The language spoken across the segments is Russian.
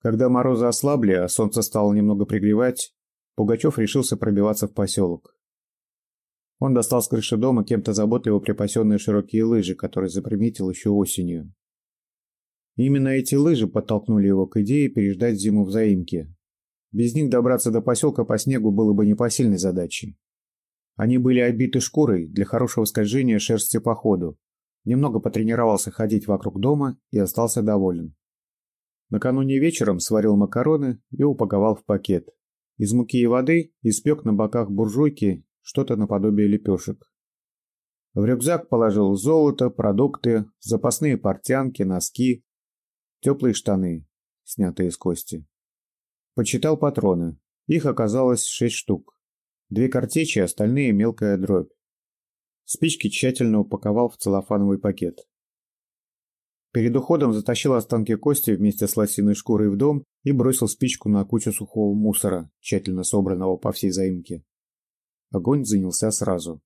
Когда морозы ослабли, а солнце стало немного пригревать, Пугачев решился пробиваться в поселок. Он достал с крыши дома кем-то заботливо припасенные широкие лыжи, которые заприметил еще осенью. Именно эти лыжи подтолкнули его к идее переждать зиму в заимке. Без них добраться до поселка по снегу было бы непосильной задачей. Они были обиты шкурой для хорошего скольжения шерсти по ходу. Немного потренировался ходить вокруг дома и остался доволен. Накануне вечером сварил макароны и упаковал в пакет. Из муки и воды испек на боках буржуйки что-то наподобие лепешек. В рюкзак положил золото, продукты, запасные портянки, носки, теплые штаны, снятые из кости. Почитал патроны. Их оказалось шесть штук. Две картечи, остальные мелкая дробь. Спички тщательно упаковал в целлофановый пакет. Перед уходом затащил останки кости вместе с лосиной шкурой в дом и бросил спичку на кучу сухого мусора, тщательно собранного по всей заимке. Огонь занялся сразу.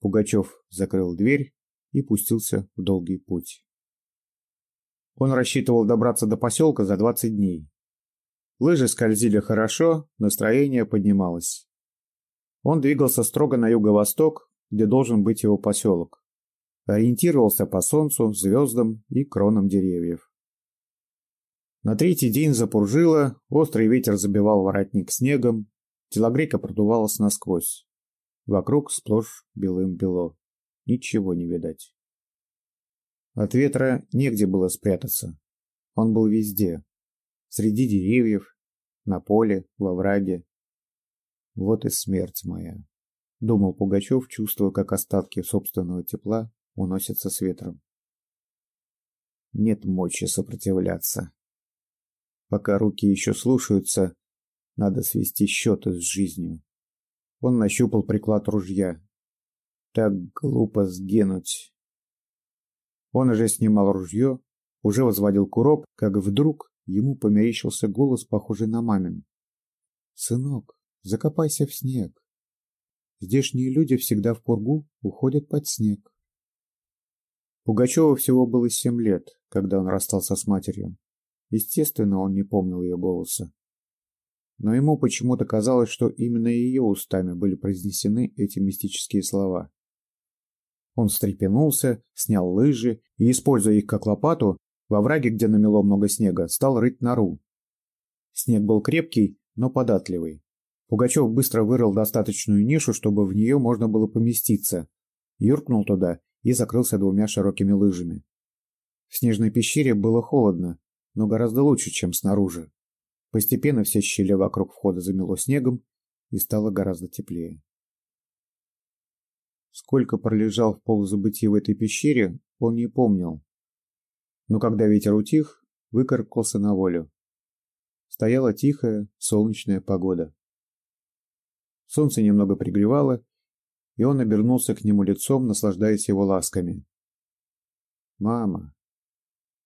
Пугачев закрыл дверь и пустился в долгий путь. Он рассчитывал добраться до поселка за 20 дней. Лыжи скользили хорошо, настроение поднималось. Он двигался строго на юго-восток, где должен быть его поселок. Ориентировался по солнцу, звездам и кронам деревьев. На третий день запуржило, острый ветер забивал воротник снегом, Телогрейка продувалась насквозь. Вокруг сплошь белым-бело. Ничего не видать. От ветра негде было спрятаться. Он был везде. Среди деревьев, на поле, во враге. Вот и смерть моя. Думал Пугачев, чувствуя, как остатки собственного тепла уносятся с ветром. Нет мочи сопротивляться. Пока руки еще слушаются, надо свести счеты с жизнью. Он нащупал приклад ружья. Так глупо сгинуть. Он уже снимал ружье, уже возводил курок, как вдруг ему померещился голос, похожий на мамин. «Сынок, закопайся в снег. Здешние люди всегда в пургу уходят под снег». Пугачеву всего было семь лет, когда он расстался с матерью. Естественно, он не помнил ее голоса но ему почему-то казалось, что именно ее устами были произнесены эти мистические слова. Он встрепенулся, снял лыжи и, используя их как лопату, во враге, где намело много снега, стал рыть нору. Снег был крепкий, но податливый. Пугачев быстро вырыл достаточную нишу, чтобы в нее можно было поместиться, юркнул туда и закрылся двумя широкими лыжами. В снежной пещере было холодно, но гораздо лучше, чем снаружи. Постепенно все щели вокруг входа замело снегом и стало гораздо теплее. Сколько пролежал в полузабытии в этой пещере, он не помнил. Но когда ветер утих, выкарабкался на волю. Стояла тихая, солнечная погода. Солнце немного пригревало, и он обернулся к нему лицом, наслаждаясь его ласками. «Мама,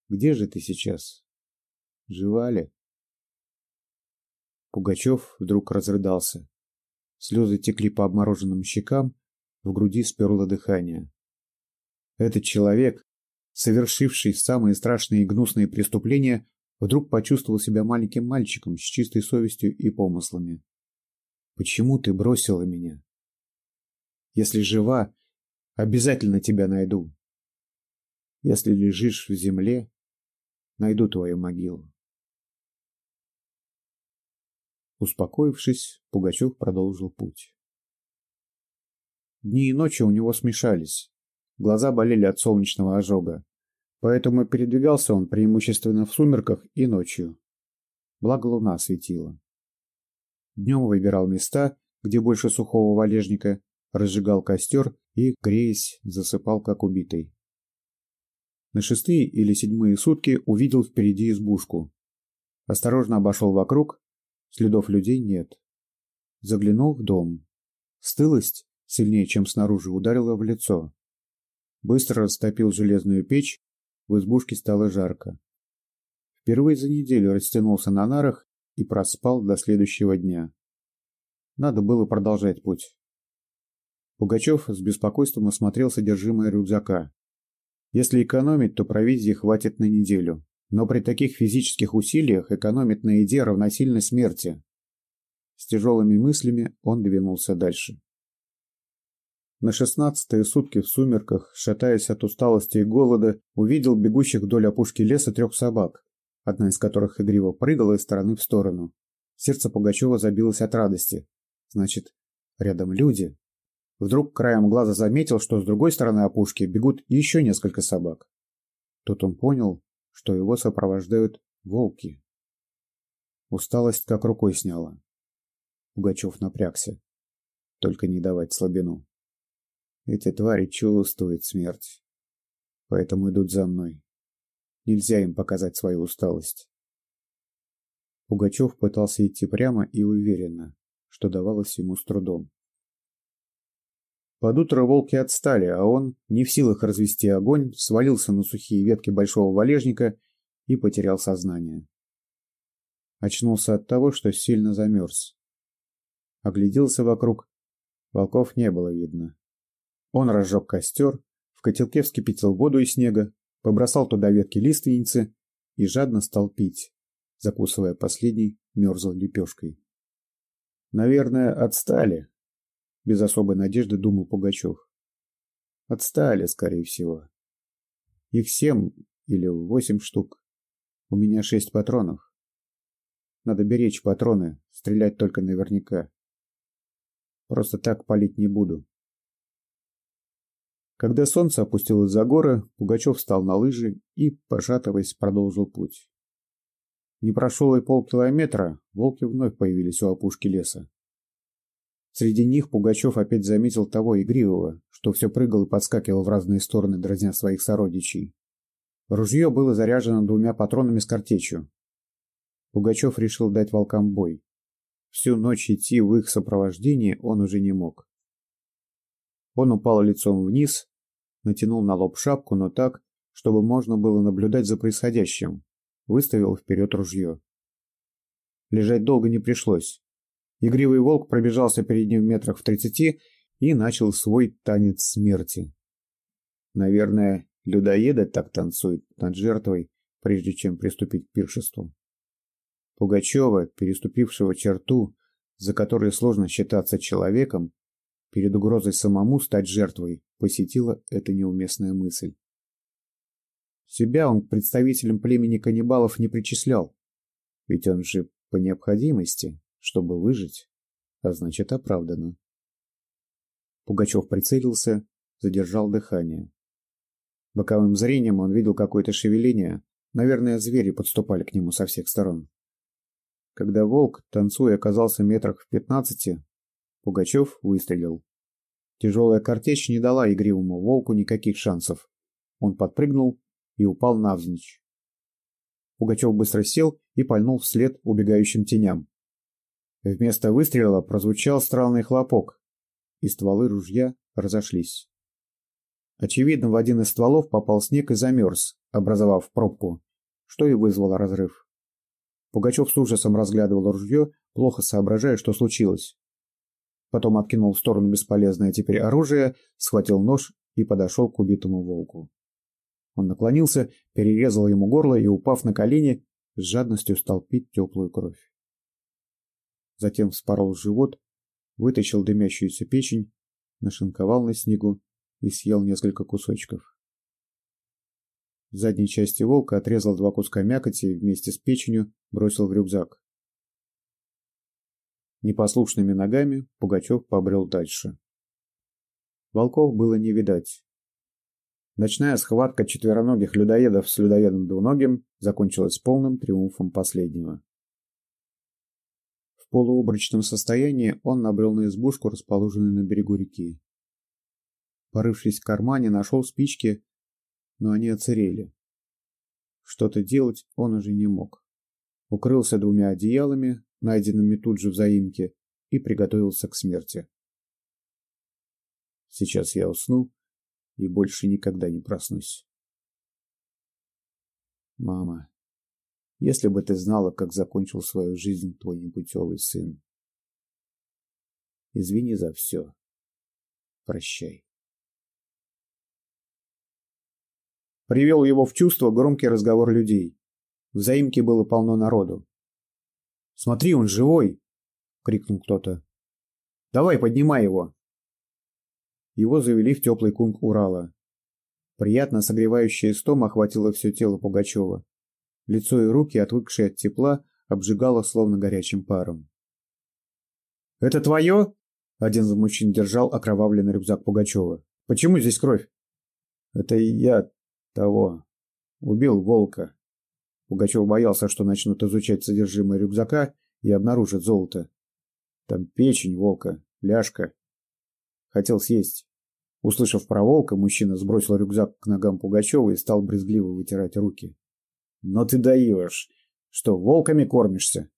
где же ты сейчас? Жива ли?» Пугачев вдруг разрыдался. Слезы текли по обмороженным щекам, в груди сперло дыхание. Этот человек, совершивший самые страшные и гнусные преступления, вдруг почувствовал себя маленьким мальчиком с чистой совестью и помыслами. «Почему ты бросила меня? Если жива, обязательно тебя найду. Если лежишь в земле, найду твою могилу». Успокоившись, Пугачев продолжил путь. Дни и ночи у него смешались. Глаза болели от солнечного ожога. Поэтому передвигался он преимущественно в сумерках и ночью. Благо луна светила. Днем выбирал места, где больше сухого валежника, разжигал костер и, греясь, засыпал как убитый. На шестые или седьмые сутки увидел впереди избушку. Осторожно обошел вокруг Следов людей нет. Заглянул в дом. Стылость, сильнее, чем снаружи, ударила в лицо. Быстро растопил железную печь, в избушке стало жарко. Впервые за неделю растянулся на нарах и проспал до следующего дня. Надо было продолжать путь. Пугачев с беспокойством осмотрел содержимое рюкзака. Если экономить, то провизии хватит на неделю, но при таких физических усилиях экономить на еде равносильно смерти. С тяжелыми мыслями он двинулся дальше. На шестнадцатые сутки в сумерках, шатаясь от усталости и голода, увидел бегущих вдоль опушки леса трех собак, одна из которых игриво прыгала из стороны в сторону. Сердце Пугачева забилось от радости. Значит, рядом люди. Вдруг краем глаза заметил, что с другой стороны опушки бегут еще несколько собак. Тут он понял, что его сопровождают волки. Усталость как рукой сняла. Пугачев напрягся. Только не давать слабину. Эти твари чувствуют смерть. Поэтому идут за мной. Нельзя им показать свою усталость. Пугачев пытался идти прямо и уверенно, что давалось ему с трудом. Под утро волки отстали, а он, не в силах развести огонь, свалился на сухие ветки большого валежника и потерял сознание. Очнулся от того, что сильно замерз. Огляделся вокруг. Волков не было видно. Он разжег костер, в котелке вскипятил воду из снега, побросал туда ветки лиственницы и жадно стал пить, закусывая последней мерзлой лепешкой. Наверное, отстали, без особой надежды думал Пугачев. Отстали, скорее всего. Их семь или восемь штук. У меня шесть патронов. Надо беречь патроны, стрелять только наверняка. Просто так палить не буду. Когда солнце опустилось за горы, Пугачев встал на лыжи и, пошатываясь, продолжил путь. Не прошел и полкилометра, волки вновь появились у опушки леса. Среди них Пугачев опять заметил того игривого, что все прыгал и подскакивал в разные стороны, дразня своих сородичей. Ружье было заряжено двумя патронами с картечью. Пугачев решил дать волкам бой. Всю ночь идти в их сопровождении он уже не мог. Он упал лицом вниз, натянул на лоб шапку, но так, чтобы можно было наблюдать за происходящим, выставил вперед ружье. Лежать долго не пришлось. Игривый волк пробежался перед ним в метрах в тридцати и начал свой танец смерти. Наверное, людоеды так танцуют над жертвой, прежде чем приступить к пиршеству. Пугачева, переступившего черту, за которой сложно считаться человеком, перед угрозой самому стать жертвой, посетила эта неуместная мысль. Себя он к представителям племени каннибалов не причислял, ведь он же по необходимости чтобы выжить, а значит оправдано. Пугачев прицелился, задержал дыхание. Боковым зрением он видел какое-то шевеление, наверное, звери подступали к нему со всех сторон. Когда волк, танцуя, оказался метрах в пятнадцати, Пугачев выстрелил. Тяжелая картечь не дала игривому волку никаких шансов. Он подпрыгнул и упал навзничь. Пугачев быстро сел и пальнул вслед убегающим теням. Вместо выстрела прозвучал странный хлопок, и стволы ружья разошлись. Очевидно, в один из стволов попал снег и замерз, образовав пробку, что и вызвало разрыв. Пугачев с ужасом разглядывал ружье, плохо соображая, что случилось. Потом откинул в сторону бесполезное теперь оружие, схватил нож и подошел к убитому волку. Он наклонился, перерезал ему горло и, упав на колени, с жадностью стал пить теплую кровь затем вспорол живот, вытащил дымящуюся печень, нашинковал на снегу и съел несколько кусочков. В задней части волка отрезал два куска мякоти и вместе с печенью бросил в рюкзак. Непослушными ногами Пугачев побрел дальше. Волков было не видать. Ночная схватка четвероногих людоедов с людоедом двуногим закончилась полным триумфом последнего полуобрачном состоянии он набрел на избушку, расположенную на берегу реки. Порывшись в кармане, нашел спички, но они оцарели. Что-то делать он уже не мог. Укрылся двумя одеялами, найденными тут же в заимке, и приготовился к смерти. Сейчас я усну и больше никогда не проснусь. Мама, если бы ты знала, как закончил свою жизнь твой непутевый сын. Извини за все. Прощай. Привел его в чувство громкий разговор людей. В заимке было полно народу. «Смотри, он живой!» — крикнул кто-то. «Давай, поднимай его!» Его завели в теплый кунг Урала. Приятно согревающая стома охватила все тело Пугачева. Лицо и руки, отвыкшие от тепла, обжигало словно горячим паром. «Это твое?» Один из мужчин держал окровавленный рюкзак Пугачева. «Почему здесь кровь?» «Это я того. Убил волка». Пугачев боялся, что начнут изучать содержимое рюкзака и обнаружат золото. Там печень волка, ляжка. Хотел съесть. Услышав про волка, мужчина сбросил рюкзак к ногам Пугачева и стал брезгливо вытирать руки. «Но ты даешь! Что, волками кормишься?»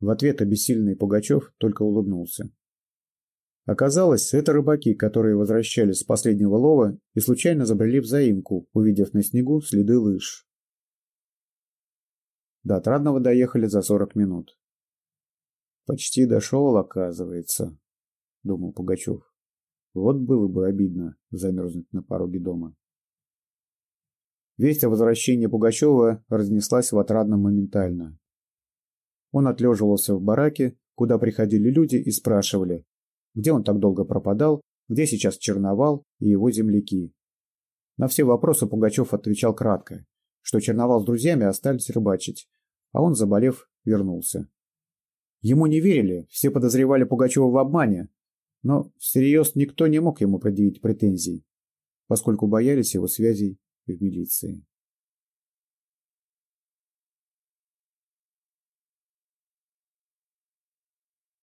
В ответ обессиленный Пугачев только улыбнулся. Оказалось, это рыбаки, которые возвращались с последнего лова и случайно забрели в заимку, увидев на снегу следы лыж. До Отрадного доехали за сорок минут. «Почти дошел, оказывается», — думал Пугачев. «Вот было бы обидно замерзнуть на пороге дома». Весть о возвращении Пугачева разнеслась в Отрадном моментально. Он отлеживался в бараке, куда приходили люди и спрашивали, где он так долго пропадал, где сейчас Черновал и его земляки. На все вопросы Пугачев отвечал кратко, что Черновал с друзьями остались рыбачить, а он, заболев, вернулся. Ему не верили, все подозревали Пугачева в обмане, но всерьез никто не мог ему предъявить претензий, поскольку боялись его связей в милиции.